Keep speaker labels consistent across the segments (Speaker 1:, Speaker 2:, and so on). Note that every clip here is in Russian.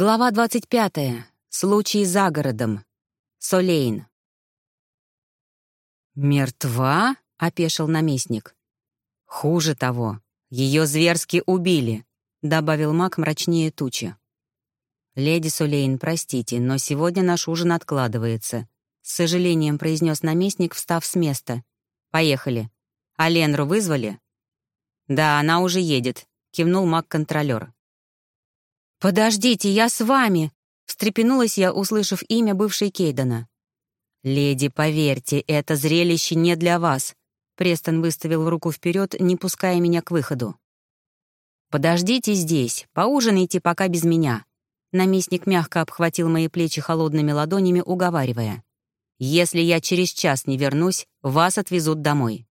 Speaker 1: Глава 25. Случай за городом. Солейн. «Мертва?» — опешил наместник. «Хуже того, ее зверски убили», — добавил маг мрачнее тучи. «Леди Солейн, простите, но сегодня наш ужин откладывается», — с сожалением произнес наместник, встав с места. «Поехали. А Ленру вызвали?» «Да, она уже едет», — кивнул маг-контролер. «Подождите, я с вами!» — встрепенулась я, услышав имя бывшей Кейдена. «Леди, поверьте, это зрелище не для вас», — Престон выставил руку вперед, не пуская меня к выходу. «Подождите здесь, поужинайте пока без меня». Наместник мягко обхватил мои плечи холодными ладонями, уговаривая. «Если я через час не вернусь, вас отвезут домой».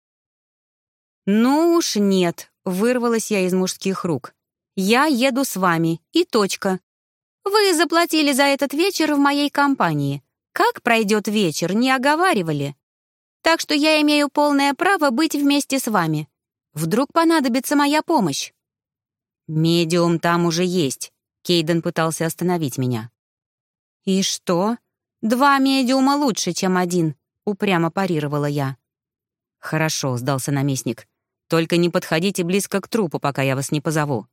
Speaker 1: «Ну уж нет», — вырвалась я из мужских рук. Я еду с вами, и точка. Вы заплатили за этот вечер в моей компании. Как пройдет вечер, не оговаривали. Так что я имею полное право быть вместе с вами. Вдруг понадобится моя помощь. Медиум там уже есть. Кейден пытался остановить меня. «И что? Два медиума лучше, чем один», — упрямо парировала я. «Хорошо», — сдался наместник. «Только не подходите близко к трупу, пока я вас не позову».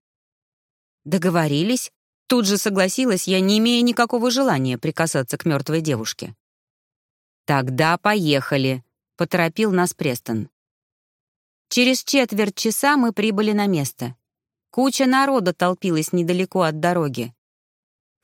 Speaker 1: Договорились. Тут же согласилась я, не имея никакого желания прикасаться к мертвой девушке. «Тогда поехали», — поторопил нас Престон. Через четверть часа мы прибыли на место. Куча народа толпилась недалеко от дороги.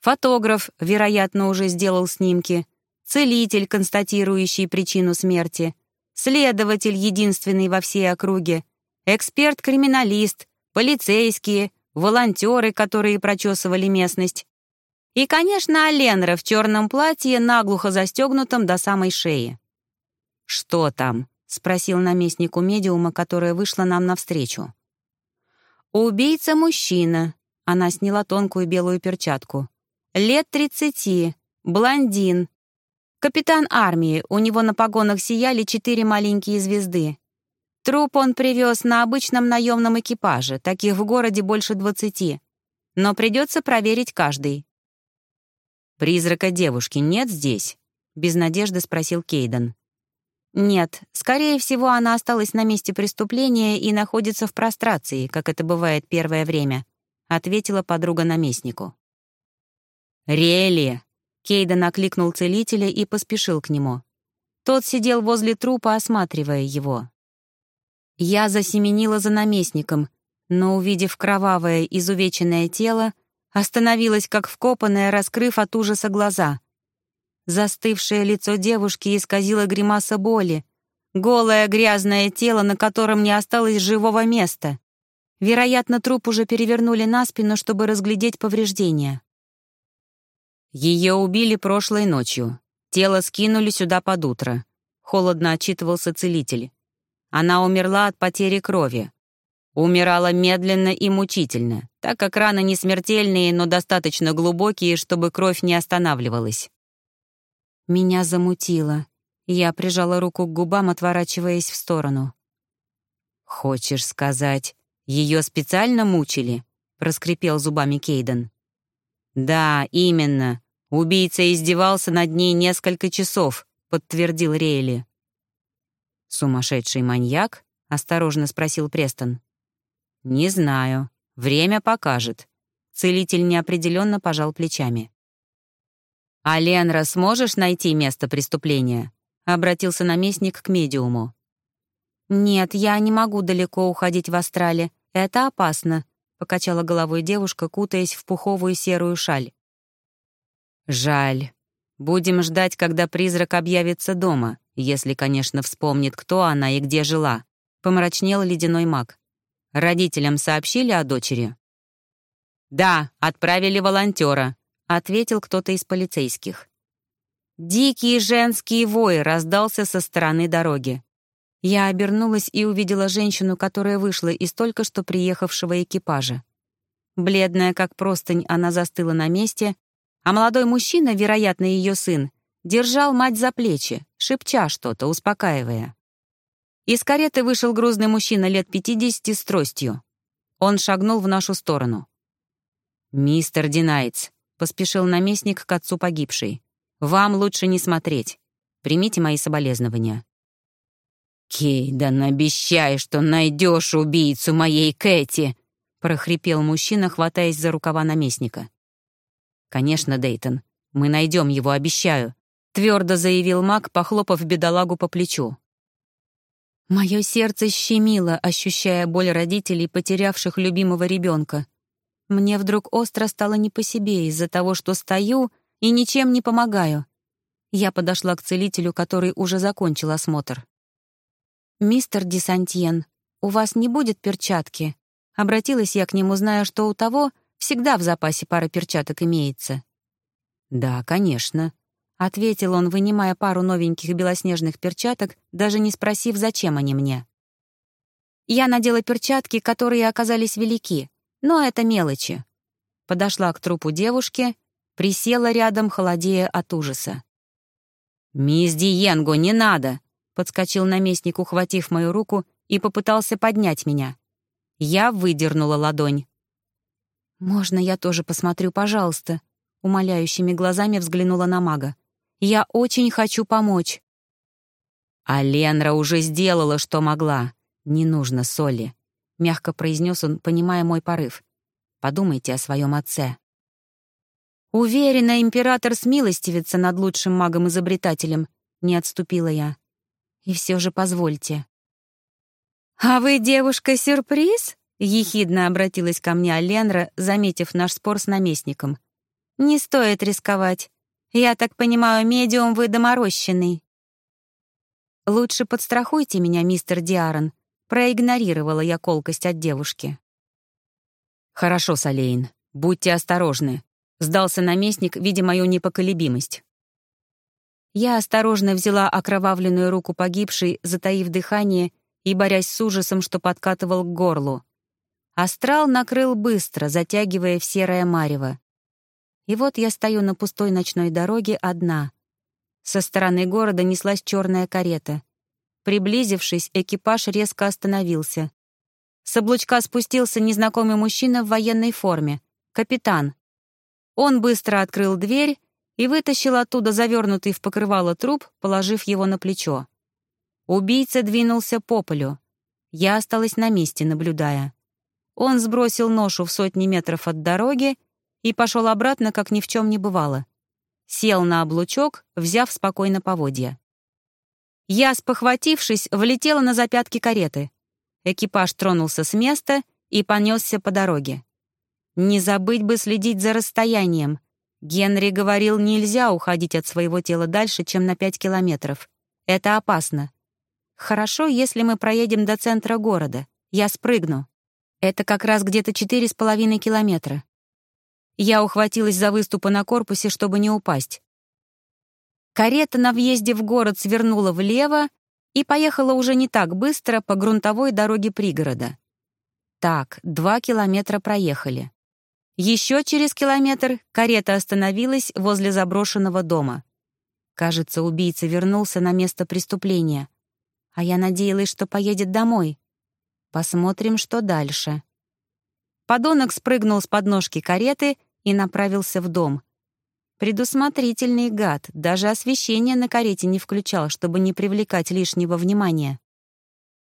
Speaker 1: Фотограф, вероятно, уже сделал снимки, целитель, констатирующий причину смерти, следователь, единственный во всей округе, эксперт-криминалист, полицейские, волонтеры, которые прочесывали местность. И, конечно, Аленра в черном платье, наглухо застегнутом до самой шеи. «Что там?» — спросил наместник у медиума, которая вышла нам навстречу. «Убийца мужчина». Она сняла тонкую белую перчатку. «Лет тридцати, блондин. Капитан армии, у него на погонах сияли четыре маленькие звезды. Труп он привез на обычном наемном экипаже, таких в городе больше двадцати. Но придется проверить каждый. «Призрака девушки нет здесь?» — без надежды спросил Кейден. «Нет, скорее всего, она осталась на месте преступления и находится в прострации, как это бывает первое время», — ответила подруга наместнику. «Рели!» — Кейден окликнул целителя и поспешил к нему. Тот сидел возле трупа, осматривая его. Я засеменила за наместником, но, увидев кровавое, изувеченное тело, остановилась как вкопанная, раскрыв от ужаса глаза. Застывшее лицо девушки исказило гримаса боли. Голое грязное тело, на котором не осталось живого места. Вероятно, труп уже перевернули на спину, чтобы разглядеть повреждения. Ее убили прошлой ночью. Тело скинули сюда под утро. Холодно отчитывался целитель. Она умерла от потери крови. Умирала медленно и мучительно, так как раны не смертельные, но достаточно глубокие, чтобы кровь не останавливалась. Меня замутило. Я прижала руку к губам, отворачиваясь в сторону. «Хочешь сказать, ее специально мучили?» — проскрипел зубами Кейден. «Да, именно. Убийца издевался над ней несколько часов», — подтвердил Рейли. «Сумасшедший маньяк?» — осторожно спросил Престон. «Не знаю. Время покажет». Целитель неопределенно пожал плечами. «А Ленра, сможешь найти место преступления?» — обратился наместник к медиуму. «Нет, я не могу далеко уходить в Астрале. Это опасно», — покачала головой девушка, кутаясь в пуховую серую шаль. «Жаль. Будем ждать, когда призрак объявится дома. Если, конечно, вспомнит, кто она и где жила. Помрачнел ледяной маг. Родителям сообщили о дочери? «Да, отправили волонтера», — ответил кто-то из полицейских. Дикий женский вой раздался со стороны дороги. Я обернулась и увидела женщину, которая вышла из только что приехавшего экипажа. Бледная, как простынь, она застыла на месте, а молодой мужчина, вероятно, ее сын, держал мать за плечи, шепча что-то, успокаивая. Из кареты вышел грузный мужчина лет 50 с тростью. Он шагнул в нашу сторону. «Мистер Динайтс, поспешил наместник к отцу погибшей. «Вам лучше не смотреть. Примите мои соболезнования».
Speaker 2: «Кейдан, обещай, что найдешь убийцу моей Кэти!» — прохрипел мужчина, хватаясь за рукава наместника.
Speaker 1: «Конечно, Дейтон, мы найдем его, обещаю», — твердо заявил маг, похлопав бедолагу по плечу. Мое сердце щемило, ощущая боль родителей, потерявших любимого ребенка. Мне вдруг остро стало не по себе из-за того, что стою и ничем не помогаю. Я подошла к целителю, который уже закончил осмотр. «Мистер Десантьен, у вас не будет перчатки?» Обратилась я к нему, зная, что у того всегда в запасе пара перчаток имеется.
Speaker 2: «Да, конечно», —
Speaker 1: ответил он, вынимая пару новеньких белоснежных перчаток, даже не спросив, зачем они мне. Я надела перчатки, которые оказались велики, но это мелочи. Подошла к трупу девушки, присела рядом, холодея от ужаса.
Speaker 2: «Мисс Диенго, не надо!» — подскочил наместник, ухватив мою руку, и попытался поднять меня. Я выдернула ладонь.
Speaker 1: «Можно я тоже посмотрю, пожалуйста?» Умоляющими глазами взглянула на мага. «Я очень хочу помочь».
Speaker 2: «А Ленра уже сделала, что могла. Не нужно соли», — мягко произнес он, понимая мой порыв. «Подумайте о своем отце».
Speaker 1: «Уверена, император смилостивится над лучшим магом-изобретателем», — не отступила я. «И все же позвольте». «А вы девушка-сюрприз?» — ехидно обратилась ко мне Аленра, заметив наш спор с наместником. Не стоит рисковать. Я так понимаю, медиум вы доморощенный. Лучше подстрахуйте меня, мистер Диарон. Проигнорировала я колкость от девушки.
Speaker 2: Хорошо, Салейн, будьте осторожны. Сдался наместник, видя мою непоколебимость.
Speaker 1: Я осторожно взяла окровавленную руку погибшей, затаив дыхание и борясь с ужасом, что подкатывал к горлу. Астрал накрыл быстро, затягивая в серое марево. И вот я стою на пустой ночной дороге одна. Со стороны города неслась черная карета. Приблизившись, экипаж резко остановился. С облучка спустился незнакомый мужчина в военной форме. Капитан. Он быстро открыл дверь и вытащил оттуда завернутый в покрывало труп, положив его на плечо. Убийца двинулся по полю. Я осталась на месте, наблюдая. Он сбросил ношу в сотни метров от дороги и пошел обратно, как ни в чем не бывало. Сел на облучок, взяв спокойно поводья. Я, спохватившись, влетела на запятки кареты. Экипаж тронулся с места и понесся по дороге. Не забыть бы следить за расстоянием. Генри говорил, нельзя уходить от своего тела дальше, чем на пять километров. Это опасно. Хорошо, если мы проедем до центра города. Я спрыгну. Это как раз где-то четыре с половиной километра. Я ухватилась за выступы на корпусе, чтобы не упасть. Карета на въезде в город свернула влево и поехала уже не так быстро по грунтовой дороге пригорода. Так, два километра проехали. Еще через километр карета остановилась возле заброшенного дома. Кажется, убийца вернулся на место преступления. А я надеялась, что поедет домой. Посмотрим, что дальше. Подонок спрыгнул с подножки кареты и направился в дом. Предусмотрительный гад, даже освещение на карете не включал, чтобы не привлекать лишнего внимания.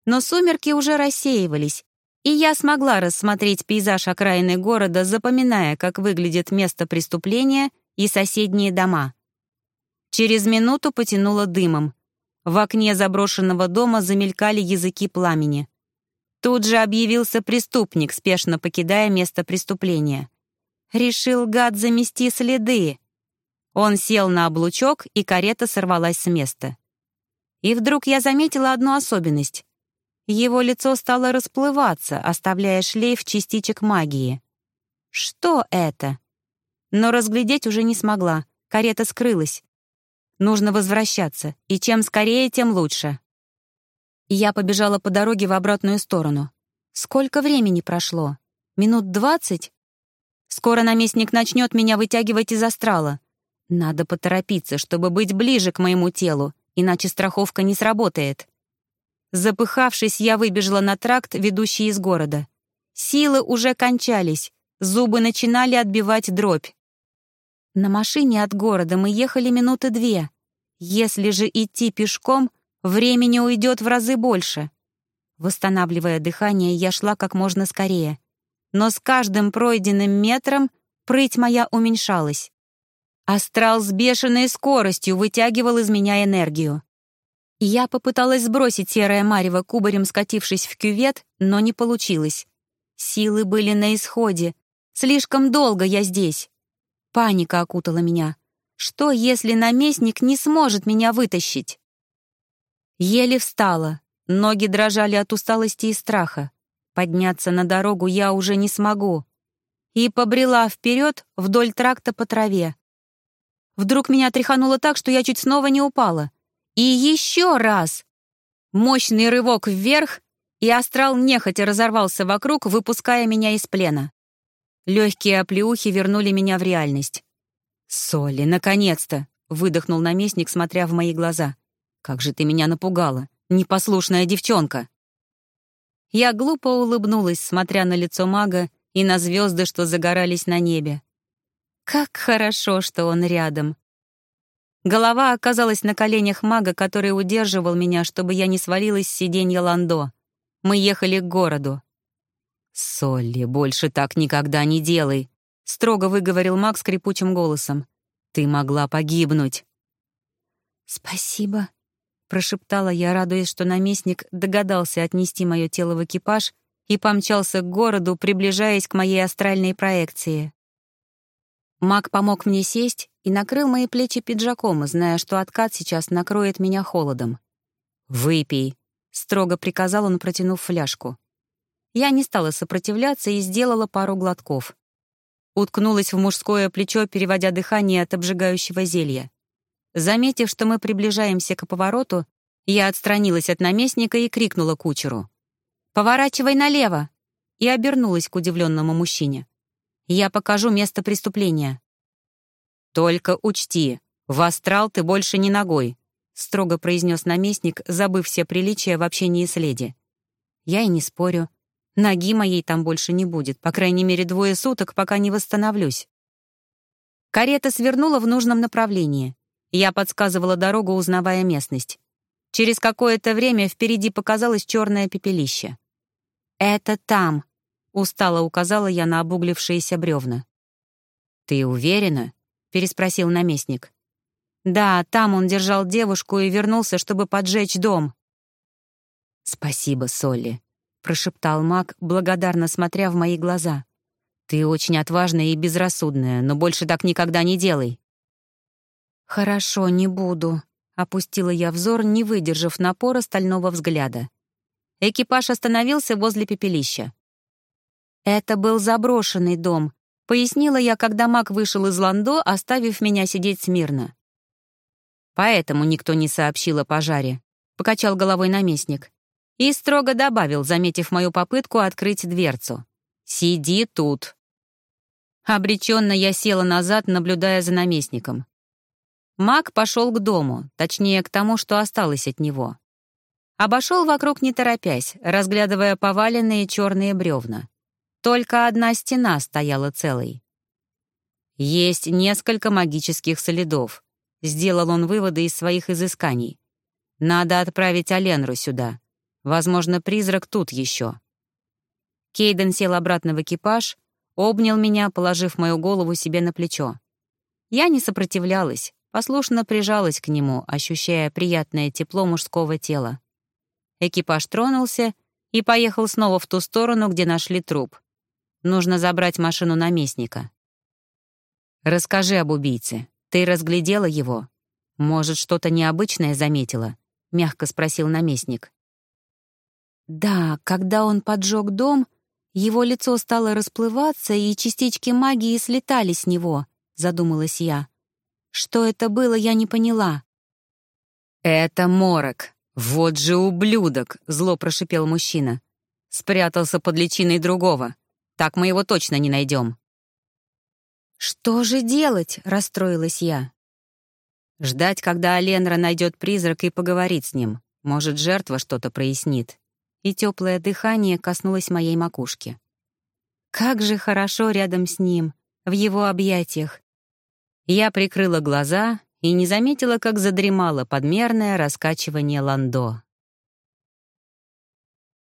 Speaker 1: Но сумерки уже рассеивались, и я смогла рассмотреть пейзаж окраины города, запоминая, как выглядит место преступления и соседние дома. Через минуту потянуло дымом. В окне заброшенного дома замелькали языки пламени. Тут же объявился преступник, спешно покидая место преступления. Решил гад замести следы. Он сел на облучок, и карета сорвалась с места. И вдруг я заметила одну особенность. Его лицо стало расплываться, оставляя шлейф частичек магии. Что это? Но разглядеть уже не смогла. Карета скрылась. Нужно возвращаться, и чем скорее, тем лучше. Я побежала по дороге в обратную сторону. Сколько времени прошло? Минут двадцать? Скоро наместник начнет меня вытягивать из астрала. Надо поторопиться, чтобы быть ближе к моему телу, иначе страховка не сработает. Запыхавшись, я выбежала на тракт, ведущий из города. Силы уже кончались, зубы начинали отбивать дробь.
Speaker 2: На машине от города мы ехали минуты две. Если же идти пешком, времени уйдет в разы больше. Восстанавливая дыхание, я шла как можно скорее. Но с каждым пройденным метром прыть моя уменьшалась. Астрал с бешеной скоростью вытягивал из меня энергию. Я попыталась сбросить серое марево кубарем, скатившись в кювет, но не получилось. Силы были на исходе. Слишком долго я здесь. Паника окутала меня. Что, если наместник не сможет меня вытащить? Еле встала, Ноги дрожали от усталости и страха. Подняться на дорогу я уже не смогу. И побрела вперед вдоль тракта по траве. Вдруг меня тряхануло так, что я чуть снова не упала. И еще раз! Мощный рывок вверх, и астрал нехотя разорвался вокруг, выпуская меня из плена. Легкие оплеухи вернули меня в реальность. «Соли, наконец-то!» — выдохнул наместник, смотря в мои глаза. «Как же ты меня напугала! непослушная девчонка. Я глупо улыбнулась, смотря на лицо мага и на звезды, что загорались на небе. Как хорошо, что он рядом. Голова оказалась на коленях мага, который удерживал меня, чтобы я не свалилась с сиденья Ландо. Мы ехали к городу. «Солли, больше так никогда не делай», — строго выговорил маг скрипучим голосом. «Ты могла погибнуть». «Спасибо», прошептала я, радуясь, что наместник догадался отнести мое тело в экипаж и помчался к городу, приближаясь к моей астральной проекции. Маг помог мне сесть и накрыл мои плечи пиджаком, зная, что откат сейчас накроет меня холодом. «Выпей», — строго приказал он, протянув фляжку. Я не стала сопротивляться и сделала пару глотков. Уткнулась в мужское плечо, переводя дыхание от обжигающего зелья. Заметив, что мы приближаемся к повороту, я отстранилась от наместника и крикнула кучеру. «Поворачивай налево!» и обернулась к удивленному мужчине. «Я покажу место преступления». «Только учти, в астрал ты больше не ногой», строго произнес наместник, забыв все приличия в общении с леди. «Я и не спорю. Ноги моей там больше не будет, по крайней мере, двое суток, пока не восстановлюсь». Карета свернула в нужном направлении. Я подсказывала дорогу, узнавая местность. Через какое-то время впереди показалось черное пепелище. «Это там», — устало указала я на обуглившиеся бревна. «Ты уверена?» — переспросил наместник. «Да, там он держал девушку и вернулся, чтобы поджечь дом». «Спасибо, Солли», — прошептал маг, благодарно смотря в мои глаза. «Ты очень отважная и безрассудная, но больше так никогда не делай». «Хорошо, не буду», — опустила я взор, не выдержав напора стального взгляда. Экипаж остановился возле пепелища. «Это был заброшенный дом», — пояснила я, когда маг вышел из ландо, оставив меня сидеть смирно. «Поэтому никто не сообщил о пожаре», — покачал головой наместник. И строго добавил, заметив мою попытку открыть дверцу. «Сиди тут». Обреченно я села назад, наблюдая за наместником. Маг пошел к дому, точнее, к тому, что осталось от него. Обошел вокруг не торопясь, разглядывая поваленные черные бревна. Только одна стена стояла целой. Есть несколько магических следов. Сделал он выводы из своих изысканий. Надо отправить Аленру сюда. Возможно, призрак тут еще. Кейден сел обратно в экипаж, обнял меня, положив мою голову себе на плечо. Я не сопротивлялась, Послушно прижалась к нему, ощущая приятное тепло мужского тела. Экипаж тронулся и поехал снова в ту сторону, где нашли труп. Нужно забрать машину наместника. «Расскажи об убийце. Ты разглядела его? Может, что-то необычное заметила?» — мягко спросил наместник. «Да, когда он поджег дом, его лицо стало расплываться, и частички магии слетали с него», — задумалась я. Что это было, я не поняла. «Это морок. Вот же ублюдок!» — зло прошипел мужчина. Спрятался под личиной другого. Так мы его точно не найдем. «Что же делать?» — расстроилась я. Ждать, когда Аленра найдет призрак и поговорит с ним. Может, жертва что-то прояснит. И теплое дыхание коснулось моей макушки. Как же хорошо рядом с ним, в его объятиях, Я прикрыла глаза и не заметила, как задремало подмерное раскачивание ландо.